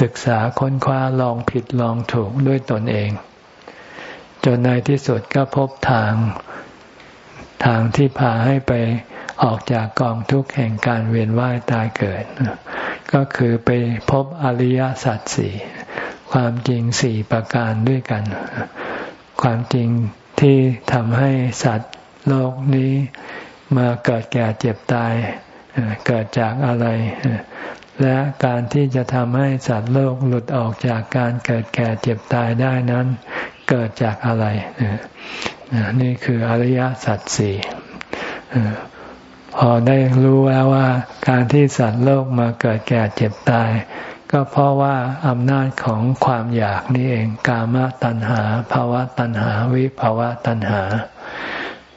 ศึกษาค้นคว้าลองผิดลองถูกด้วยตนเอง จนในที่สุดก็พบทาง ทางที่พาให้ไปออกจากกองทุกข์แห่งการเวียนว่ายตายเกิด ก็คือไปพบอริยสัจสี่ความจริงสี่ประการด้วยกัน ความจริงที่ทำให้สัตว์โลกนี้มาเกิดแก่เจ็บตาย เกิดจากอะไร และการที่จะทำให้สัตว์โลกหลุดออกจากการเกิดแก่เจ็บตายได้นั้น เกิดจากอะไร นี่คืออริยสัจสี่พอได้รู้แล้วว่า การที่สัตว์โลกมาเกิดแก่เจ็บตาย ก็เพราะว่าอำนาจของความอยากนี่เอง กามตัณหาภาวะตัณหาวิภาวะตัณหา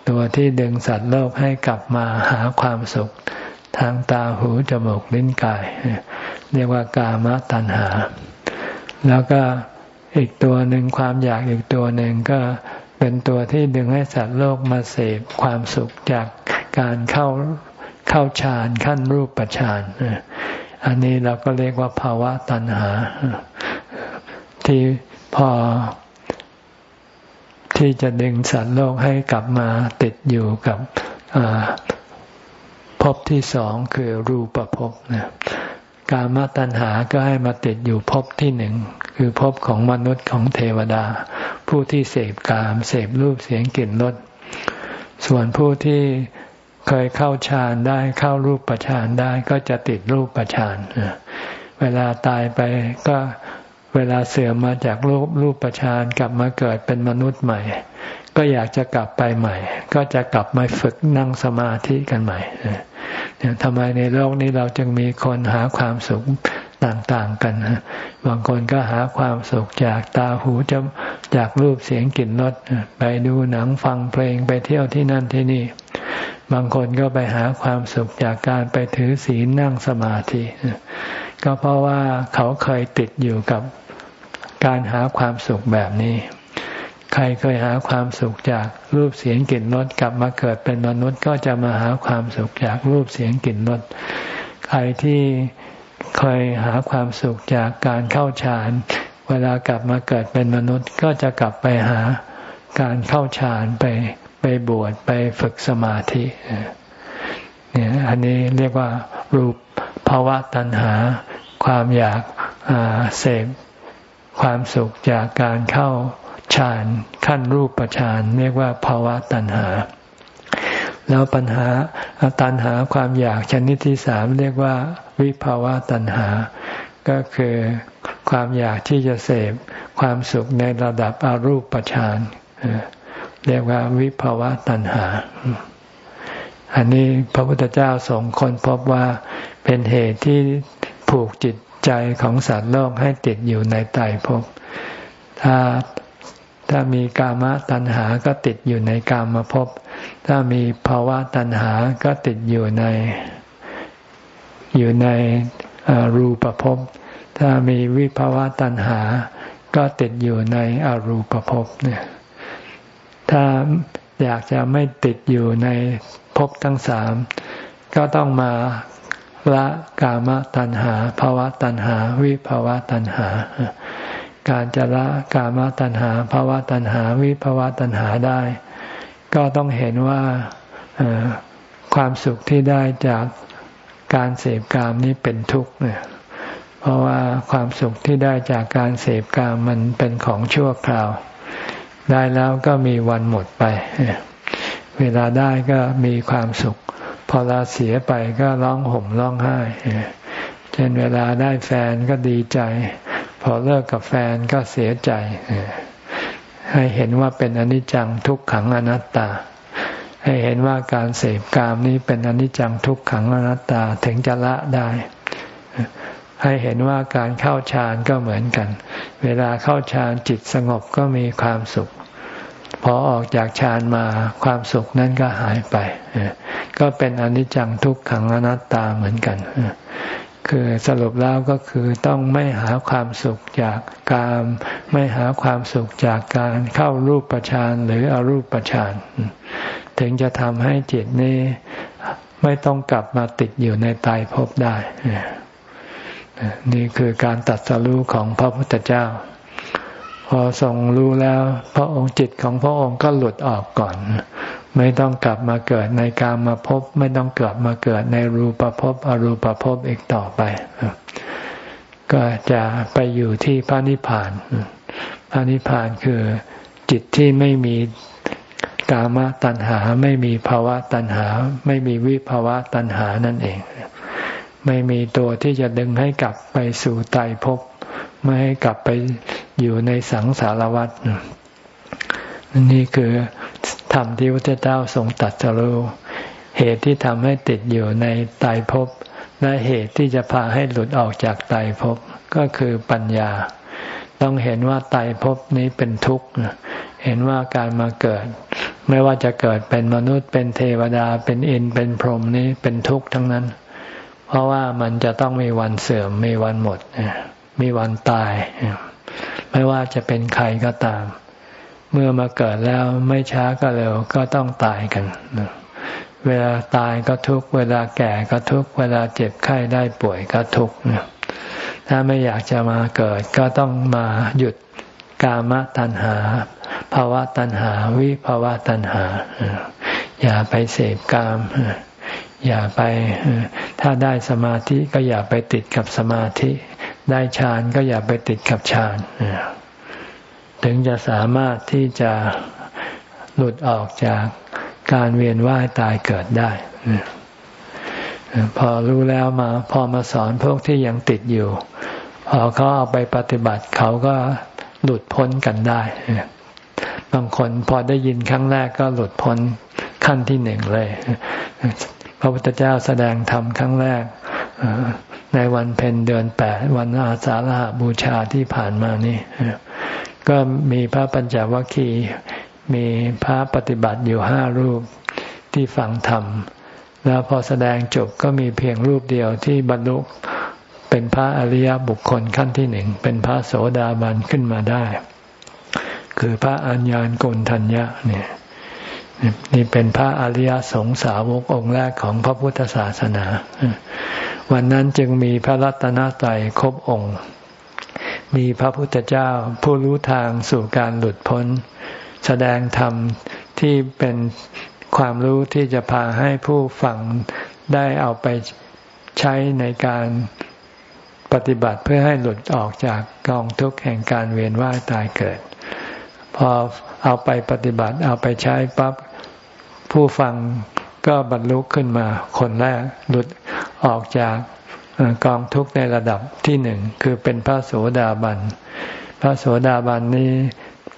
ตัวที่ดึงสัตว์โลกให้กลับมาหาความสุข ทางตาหูจมูกลิ้นกาย เรียกว่ากามตัณหา แล้วก็อีกตัวหนึ่งความอยากอีกตัวหนึ่งก็เป็นตัวที่ดึงให้สัตว์โลกมาเสพความสุขจากการเข้าเข้าฌานขั้นรูปฌานอันนี้เราก็เรียกว่าภาวะตัณหา ที่พอที่จะดึงสัตว์โลกให้กลับมาติดอยู่กับ ภพที่สองคือรูปภพนะการมาตัณหาก็ให้มาติดอยู่ภพที่หนึ่งคือภพของมนุษย์ของเทวดา ผู้ที่เสพกามเสพรูปเสียงกลิ่นรสส่วนผู้ที่เคยเข้าฌานได้เข้ารูปประฌานได้ก็จะติดรูปประฌานเวลาตายไปก็เวลาเสื่อมมาจากรูปรูปประฌานกลับมาเกิดเป็นมนุษย์ใหม่ ก็อยากจะกลับไปใหม่ ก็จะกลับมาฝึกนั่งสมาธิกันใหม่ทำไมในโลกนี้เราจึงมีคนหาความสุขต่างๆกันบางคนก็หาความสุขจากตาหูจมจากรูปเสียงกลิ่นรสไปดูหนังฟังเพลงไปเที่ยวที่นั่นที่นี่ บางคนก็ไปหาความสุขจากการไปถือศีลนั่งสมาธิก็เพราะว่าเขาเคยติดอยู่กับการหาความสุขแบบนี้ ใครเคยหาความสุขจากรูปเสียงกลิ่นรสกลับมาเกิดเป็นมนุษย์ก็จะมาหาความสุขจากรูปเสียงกลิ่นรสใครที่เคยหาความสุขจากการเข้าฌาน เวลากลับมาเกิดเป็นมนุษย์ก็จะกลับไปหาการเข้าฌานไปไปบวชไปฝึกสมาธิเนี่ยอันนี้เรียกว่ารูปภาวะตัณหา ความอยากเสพความสุขจากการเข้า ฌานขั้นรูปฌานเรียกว่าภาวะตัณหา แล้วปัญหาตัณหาความอยากชนิดที่สามเรียกว่าวิภาวะตัณหา ก็คือความอยากที่จะเสพความสุขในระดับอรูปฌานเรียกว่าวิภาวะตัณหา อันนี้พระพุทธเจ้าสงคนพบว่าเป็นเหตุที่ผูกจิตใจของสัตว์โลกให้ติดอยู่ในไตรภพถ้า ถ้ามีกามตัณหาก็ติดอยู่ในกามภพ ถ้ามีภาวะตัณหาก็ติดอยู่ใน อยู่ในรูปภพ ถ้ามีวิภาวะตัณหา ก็ติดอยู่ในอรูปภพเนี่ย ถ้าอยากจะไม่ติดอยู่ในภพทั้งสาม ก็ต้องมาละกามตัณหาภาวะตัณหา วิภาวะตัณหา การจะละกามตัณหาภาวะตัณหาวิภาวะตัณหาได้ ก็ต้องเห็นว่าความสุขที่ได้จากการเสพกามนี้เป็นทุกข์เนี่ยเพราะว่าความสุขที่ได้จากการเสพกามมันเป็นของชั่วคราว ได้แล้วก็มีวันหมดไป เวลาได้ก็มีความสุข พอลาเสียไปก็ร้องห่มร้องไห้เช่นเวลาได้แฟนก็ดีใจ พอเลิกกับแฟนก็เสียใจ ให้เห็นว่าเป็นอนิจจังทุกขังอนัตตา ให้เห็นว่าการเสพกามนี้เป็นอนิจจังทุกขังอนัตตาถึงจะละได้ ให้เห็นว่าการเข้าฌานก็เหมือนกัน เวลาเข้าฌานจิตสงบก็มีความสุขพอออกจากฌานมาความสุขนั้นก็หายไป ก็เป็นอนิจจังทุกขังอนัตตาเหมือนกัน คือสรุปแล้วก็คือต้องไม่หาความสุขจากการไม่หาความสุขจากการเข้ารูปฌานหรืออรูปฌานถึงจะทำให้จิตนี้ไม่ต้องกลับมาติดอยู่ในตายภพได้ นี่คือการตัดสรู้ของพระพุทธเจ้า อทรงรู้แล้ว พระองค์จิตของพระองค์ก็หลุดออกก่อน ไม่ต้องกลับมาเกิดในกามมาพบ ไม่ต้องเกลับมาเกิดในรูปภพอรูปภพอีกต่อไป ก็จะไปอยู่ที่พระนิพพาน พระนิพพานคือจิตที่ไม่มีกามตัณหาไม่มีภาวะตัณหา ไม่มีวิภาวะตัณหานั่นเอง ไม่มีตัวที่จะดึงให้กลับไปสู่ไตภพไม่ให้กลับไป อยู่ในสังสารวัฏนี่คือธรรมที่พระเจ้าทรงตัดสรู้เหตุที่ทำให้ติดอยู่ในไตภพและเหตุที่จะพาให้หลุดออกจากไตภพก็คือปัญญา ต้องเห็นว่าไตภพนี้เป็นทุกข์เห็นว่าการมาเกิด ไม่ว่าจะเกิดเป็นมนุษย์เป็นเทวดาเป็นอินเป็นพรหมนี้เป็นทุกข์ทั้งนั้น เพราะว่ามันจะต้องมีวันเสื่อมมีวันหมดมีวันตาย ไม่ว่าจะเป็นใครก็ตาม เมื่อมาเกิดแล้วไม่ช้าก็เร็วก็ต้องตายกัน เวลาตายก็ทุกเวลาแก่ก็ทุกเวลาเจ็บไข้ได้ป่วยก็ทุกถ้าไม่อยากจะมาเกิดก็ต้องมาหยุดกามตัณหาภาวะตัณหา วิภาวะตัณหา อย่าไปเสพกาม อย่าไปถ้าได้สมาธิก็อย่าไปติดกับสมาธิ ได้ฌานก็อย่าไปติดกับฌานถึงจะสามารถที่จะหลุดออกจากการเวียนว่ายตายเกิดได้ พอรู้แล้วมา พอมาสอนพวกที่ยังติดอยู่ พอเขาเอาไปปฏิบัติเขาก็หลุดพ้นกันได้ บางคนพอได้ยินครั้งแรกก็หลุดพ้นขั้นที่หนึ่งเลย พระพุทธเจ้าแสดงธรรมครั้งแรก ในวันเพ็ญเดือนแปดวันอาสาฬหาบูชาที่ผ่านมานี่ก็มีพระปัญจวัคคีย์มีพระปฏิบัติอยู่ห้ารูปที่ฟังธรรม แล้วพอแสดงจบก็มีเพียงรูปเดียวที่บรรลุเป็นพระอริยบุคคลขั้นที่หนึ่งเป็นพระโสดาบันขึ้นมาได้ คือพระอัญญาณโกนทัญญะเนี่ยนี่เป็นพระอริยสงสาวกองค์แรกของพระพุทธศาสนา วันนั้นจึงมีพระรัตนตรัยครบองค์ มีพระพุทธเจ้าผู้รู้ทางสู่การหลุดพ้น แสดงธรรมที่เป็นความรู้ที่จะพาให้ผู้ฟังได้เอาไปใช้ในการปฏิบัติเพื่อให้หลุดออกจากกองทุกข์แห่งการเวียนว่ายตายเกิด พอเอาไปปฏิบัติเอาไปใช้ปั๊บผู้ฟัง ก็บรรลุขึ้นมาคนแรกหลุดออกจากกองทุกข์ในระดับที่หนึ่งคือเป็นพระโสดาบัน พระโสดาบันนี้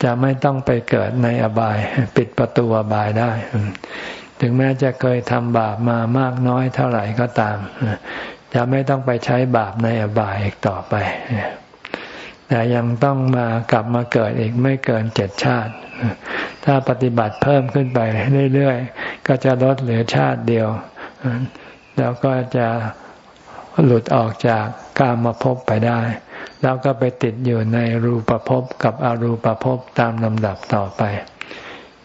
จะไม่ต้องไปเกิดในอบาย ปิดประตูอบายได้ ถึงแม้จะเคยทำบาปมามากน้อยเท่าไหร่ก็ตาม จะไม่ต้องไปใช้บาปในอบายอีกต่อไป แต่ยังต้องมากลับมาเกิดอีกไม่เกินเจ็ดชาติ ถ้าปฏิบัติเพิ่มขึ้นไปเรื่อยๆ ก็จะลดเหลือชาติเดียว แล้วก็จะหลุดออกจากกามมาพบไปได้ แล้วก็ไปติดอยู่ในรูปภพกับอรูปภพตามลำดับต่อไป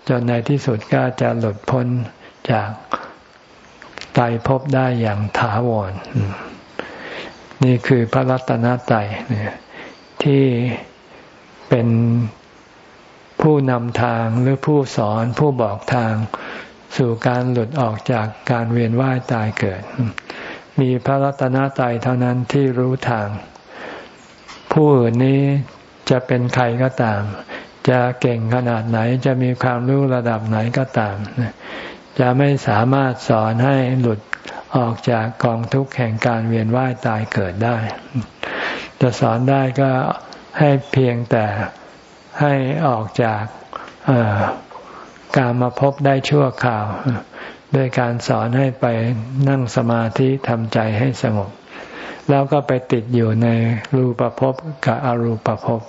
จนในที่สุดก็จะหลุดพ้นจากไตายภพได้อย่างถาวร นี่คือพระรัตนตรัยที่เป็น ผู้นำทางหรือผู้สอนผู้บอกทาง สู่การหลุดออกจากการเวียนว่ายตายเกิด มีพระรัตนตรัยเท่านั้นที่รู้ทาง ผู้อื่นนี้จะเป็นใครก็ตาม จะเก่งขนาดไหนจะมีความรู้ระดับไหนก็ตาม จะไม่สามารถสอนให้หลุดออกจากกองทุกข์แห่งการเวียนว่ายตายเกิดได้ จะสอนได้ก็ให้เพียงแต่ ให้ออกจากการมาพบได้ชั่วคราว ด้วยการสอนให้ไปนั่งสมาธิทำใจให้สงบ แล้วก็ไปติดอยู่ในรูปภพกับอรูปภพ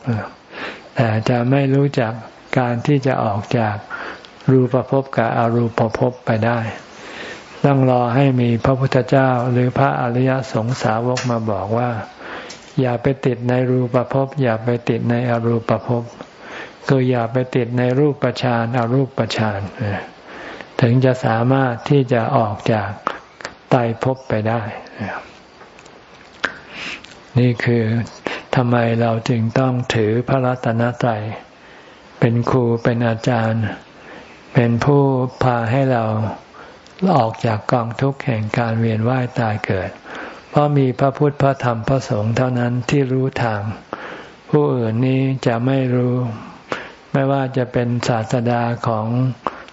แต่จะไม่รู้จักการที่จะออกจากรูปภพกับอรูปภพไปได้ ต้องรอให้มีพระพุทธเจ้าหรือพระอริยสงสาวกมาบอกว่า อย่าไปติดในรูปภพอย่าไปติดในอรูปภพ คืออย่าไปติดในรูปฌานอารูปฌานถึงจะสามารถที่จะออกจากไตภพไปได้ นี่คือทำไมเราจึงต้องถือพระรัตนตรัยเป็นครูเป็นอาจารย์ เป็นผู้พาให้เราออกจากกองทุกข์แห่งการเวียนว่ายตายเกิด เพราะมีพระพุทธพระธรรมพระสงฆ์เท่านั้นที่รู้ทาง ผู้อื่นนี้จะไม่รู้ ไม่ว่าจะเป็นศาสดาของ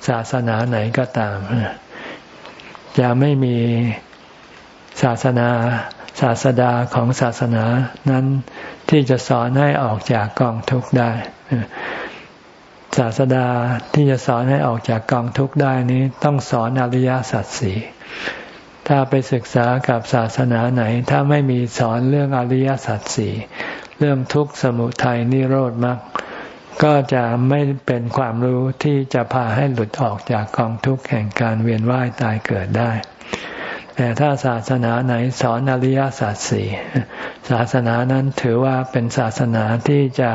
ศาสนาไหนก็ตาม จะไม่มีศาสนาศาสดาของศาสนานั้นที่จะสอนให้ออกจากกองทุกข์ได้ ศาสดาที่จะสอนให้ออกจากกองทุกข์ได้นี้ต้องสอนอริยสัจสี่ถ้าไปศึกษากับศาสนาไหน ถ้าไม่มีสอนเรื่องอริยสัจสี่เรื่องทุกข์สมุทัยนิโรธมรรค ก็จะไม่เป็นความรู้ที่จะพาให้หลุดออกจากกองทุกข์แห่งการเวียนว่ายตายเกิดได้ แต่ถ้าศาสนาไหนสอนอริยสัจสี่ศาสนานั้นถือว่าเป็นศาสนาที่จะ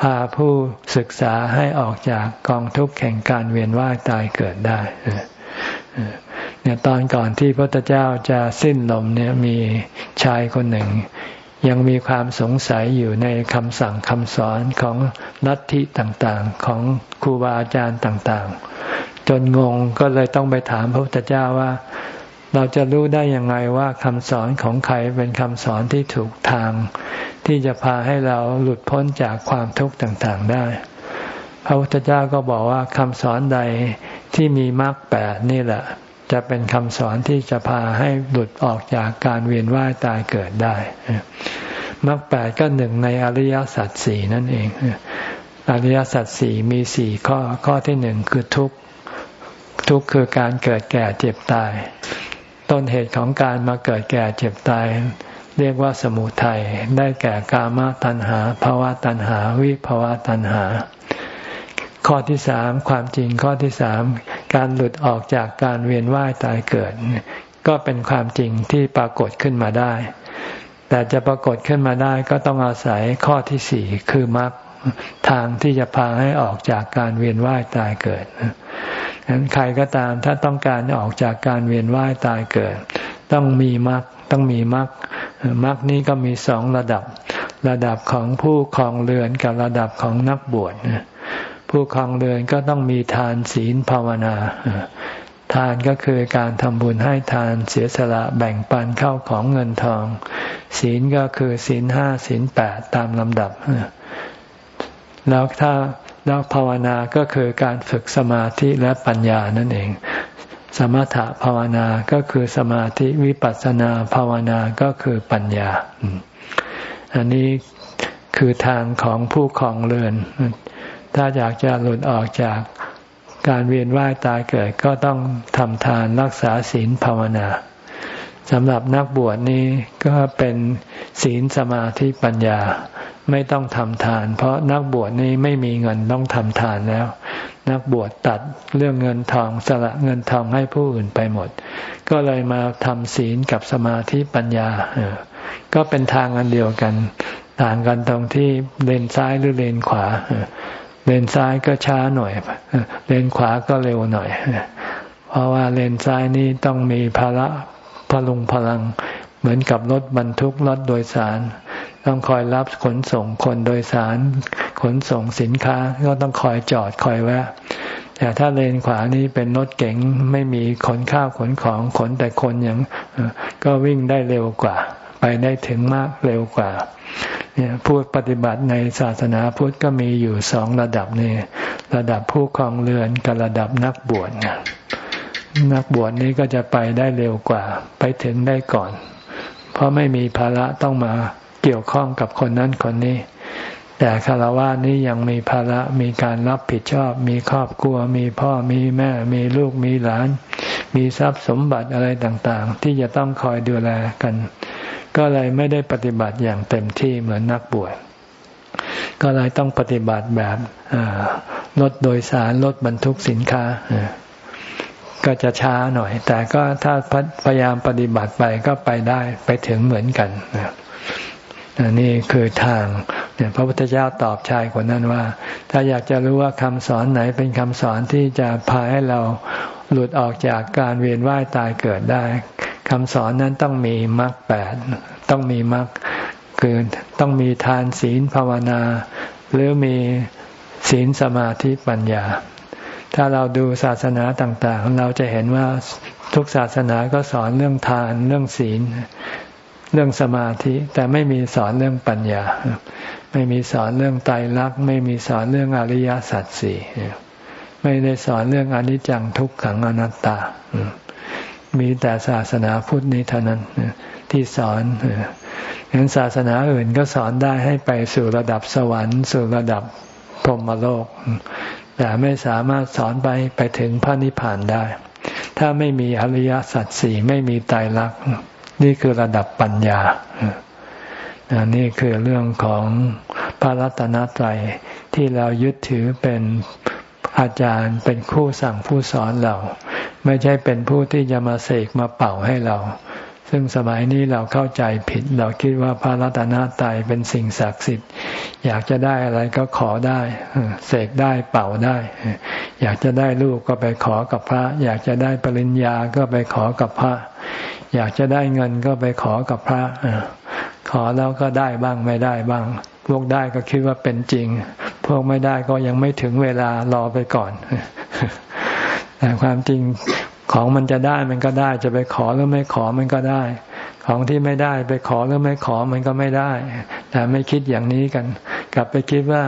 พาผู้ศึกษาให้ออกจากกองทุกข์แห่งการเวียนว่ายตายเกิดได้เนี่ยตอนก่อนที่พระพุทธเจ้าจะสิ้นลมเนี่ยมีชายคนหนึ่ง ยังมีความสงสัยอยู่ในคำสั่งคำสอนของลัทธิต่างๆ ของครูบาอาจารย์ต่างๆ จนงงก็เลยต้องไปถามพระพุทธเจ้าว่า เราจะรู้ได้ยังไงว่าคำสอนของใครเป็นคำสอนที่ถูกทาง ที่จะพาให้เราหลุดพ้นจากความทุกข์ต่างๆได้ พระพุทธเจ้าก็บอกว่าคำสอนใดที่มีมรรคแปดนี่แหละจะเป็นคำสอนที่จะพาให้หลุดออกจากการเวียนว่ายตายเกิดได้ มรรคแปดก็หนึ่งในอริยสัจสี่นั่นเอง อริยสัจสี่มีสี่ข้อ ข้อที่หนึ่งคือทุกข์ ทุกข์คือการเกิดแก่เจ็บตาย ต้นเหตุของการมาเกิดแก่เจ็บตาย เรียกว่าสมุทัย ได้แก่กามตัณหาภาวะตัณหา วิภาวะตัณหา ข้อที่สามความจริงข้อที่สามการหลุดออกจากการเวียนว่ายตายเกิด ก็เป็นความจริงที่ปรากฏขึ้นมาได้ แต่จะปรากฏขึ้นมาได้ก็ต้องอาศัยข้อที่สี่คือมรรคทางที่จะพาให้ออกจากการเวียนว่ายตายเกิดฉะนั้นใครก็ตามถ้าต้องการออกจากการเวียนว่ายตายเกิด ต้องมีมรรคต้องมีมรรคมรรคนี้ก็มีสองระดับ ระดับของผู้ครองเรือนกับระดับของนักบวชผู้คลองเรือนก็ต้องมีทานศีลภาวนา ทานก็คือการทำบุญให้ทานเสียสละแบ่งปันเข้าของเงินทอง ศีลก็คือศีลห้าศีลแปดตามลำดับ แล้วถ้าแล้วภาวนาก็คือการฝึกสมาธิและปัญญานั่นเอง สมถะภาวนาก็คือสมาธิวิปัสสนาภาวนาก็คือปัญญา อันนี้คือทางของผู้คลองเรือน ถ้าอยากจะหลุดออกจาก การเวียนว่ายตายเกิดก็ต้องทำทานรักษาศีลภาวนาสำหรับนักบวชนี้ก็เป็นศีลสมาธิปัญญาไม่ต้องทำทาน เพราะนักบวชนี้ไม่มีเงินต้องทำทานแล้ว นักบวชตัดเรื่องเงินทองสละเงินทองให้ผู้อื่นไปหมด ก็เลยมาทำศีลกับสมาธิปัญญาก็เป็นทางอันเดียวกัน ต่างกันตรงที่เลนซ้ายหรือเลนขวา เลนซ้ายก็ช้าหน่อย เลนขวาก็เร็วหน่อย เพราะว่าเลนซ้ายนี้ต้องมีภาระพลุงพลัง เหมือนกับรถบรรทุกรถโดยสาร ต้องคอยรับขนส่งคนโดยสาร ขนส่งสินค้าก็ต้องคอยจอดคอยแวะ แต่ถ้าเลนขวานี้เป็นรถเก๋งไม่มีขนข้าวขนของขนแต่คนอย่างก็วิ่งได้เร็วกว่า ไปได้ถึงมากเร็วกว่า เนี่ยผู้ปฏิบัติในศาสนาพุทธก็มีอยู่สองระดับนี่ระดับผู้คลองเรือนกับระดับนักบวชนักบวชนี้ก็จะไปได้เร็วกว่า ไปถึงได้ก่อน เพราะไม่มีภาระต้องมาเกี่ยวข้องกับคนนั้นคนนี้ แต่คารวะนี้ยังมีภาระมีการรับผิดชอบ มีครอบครัว มีพ่อมีแม่ มีลูกมีหลาน มีทรัพย์สมบัติอะไรต่างๆ ที่จะต้องคอยดูแลกัน ก็เลยไม่ได้ปฏิบัติอย่างเต็มที่เหมือนนักบวชก็เลยต้องปฏิบัติแบบรถโดยสารรถบรรทุกสินค้า ก็จะช้าหน่อย แต่ก็ถ้าพยายามปฏิบัติไปก็ไปได้ไปถึงเหมือนกันนี่คือทางเนี่ยพระพุทธเจ้าตอบชายคนนั้นว่า ถ้าอยากจะรู้ว่าคำสอนไหนเป็นคำสอนที่จะพาให้เรา หลุดออกจากการเวียนว่ายตายเกิดได้คำสอนนั้นต้องมีมรรคแปดต้องมีมรรคคือต้องมีทานศีลภาวนา หรือมีศีลสมาธิปัญญา ถ้าเราดูศาสนาต่างๆ เราจะเห็นว่าทุกศาสนาก็สอนเรื่องทานเรื่องศีล เรื่องสมาธิ แต่ไม่มีสอนเรื่องปัญญา ไม่มีสอนเรื่องไตรลักษณ์ไม่มีสอนเรื่องอริยสัจสี่ ไม่ได้สอนเรื่องอนิจจังทุกขังอนัตตา มีแต่ศาสนาพุทธนี้เท่านั้นที่สอนเห็นศาสนาอื่นก็สอนได้ให้ไปสู่ระดับสวรรค์ สู่ระดับพรหมโลก แต่ไม่สามารถสอนไปไปถึงพระนิพพานได้ ถ้าไม่มีอริยสัจสี่ไม่มีไตรลักษณ์นี่คือระดับปัญญานี่คือเรื่องของพระรัตนตรัยที่เรายึดถือเป็น อาจารย์เป็นคู่สั่งผู้สอนเรา ไม่ใช่เป็นผู้ที่จะมาเสกมาเป่าให้เรา ซึ่งสมัยนี้เราเข้าใจผิด เราคิดว่าพระรัตนตรัยเป็นสิ่งศักดิ์สิทธิ์ อยากจะได้อะไรก็ขอได้ เสกได้เป่าได้ อยากจะได้ลูกก็ไปขอกับพระ อยากจะได้ปริญญาก็ไปขอกับพระ อยากจะได้เงินก็ไปขอกับพระขอแล้วก็ได้บ้างไม่ได้บ้าง พวกได้ก็คิดว่าเป็นจริง พวกไม่ได้ก็ยังไม่ถึงเวลารอไปก่อน แต่ความจริงของมันจะได้มันก็ได้จะไปขอหรือไม่ขอมันก็ได้ ของที่ไม่ได้ไปขอหรือไม่ขอมันก็ไม่ได้ แต่ไม่คิดอย่างนี้กัน กลับไปคิดว่า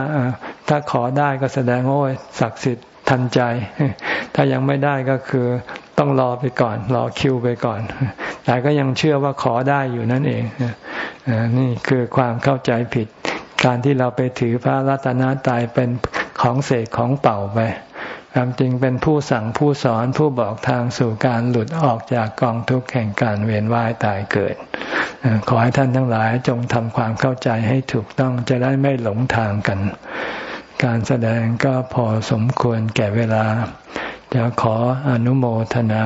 ถ้าขอได้ก็แสดงโอ้ยศักดิ์สิทธิ์ทันใจ ถ้ายังไม่ได้ก็คือต้องรอไปก่อน รอคิวไปก่อน แต่ก็ยังเชื่อว่าขอได้อยู่นั่นเองนี่คือความเข้าใจผิด การที่เราไปถือพระรัตนตรัยเป็นของเสกของเป่าไปความจริงเป็นผู้สั่งผู้สอนผู้บอกทางสู่การหลุดออกจากกองทุกข์แห่งการเวียนว่ายตายเกิด ขอให้ท่านทั้งหลายจงทำความเข้าใจให้ถูกต้องจะได้ไม่หลงทางกัน การแสดงก็พอสมควรแก่เวลา จะขออนุโมทนา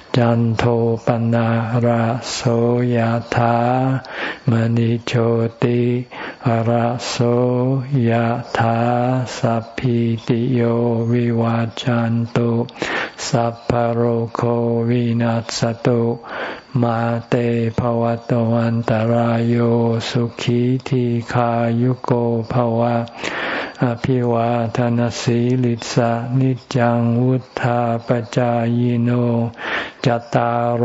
จันโทปนะระโสยธามณิโชติระโสยธาสัพพิติโยวิวาจันตุสัพพโรโควินัสตุมาเตภวตวันตารโยสุขีทีขายุโกภวะ อภิวาทานสีลิสะนิจังวุธาปจายโนจตารโ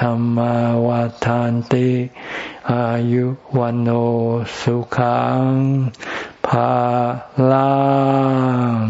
ธรรมวาทานติ อายุวันโอสุขังภาลัง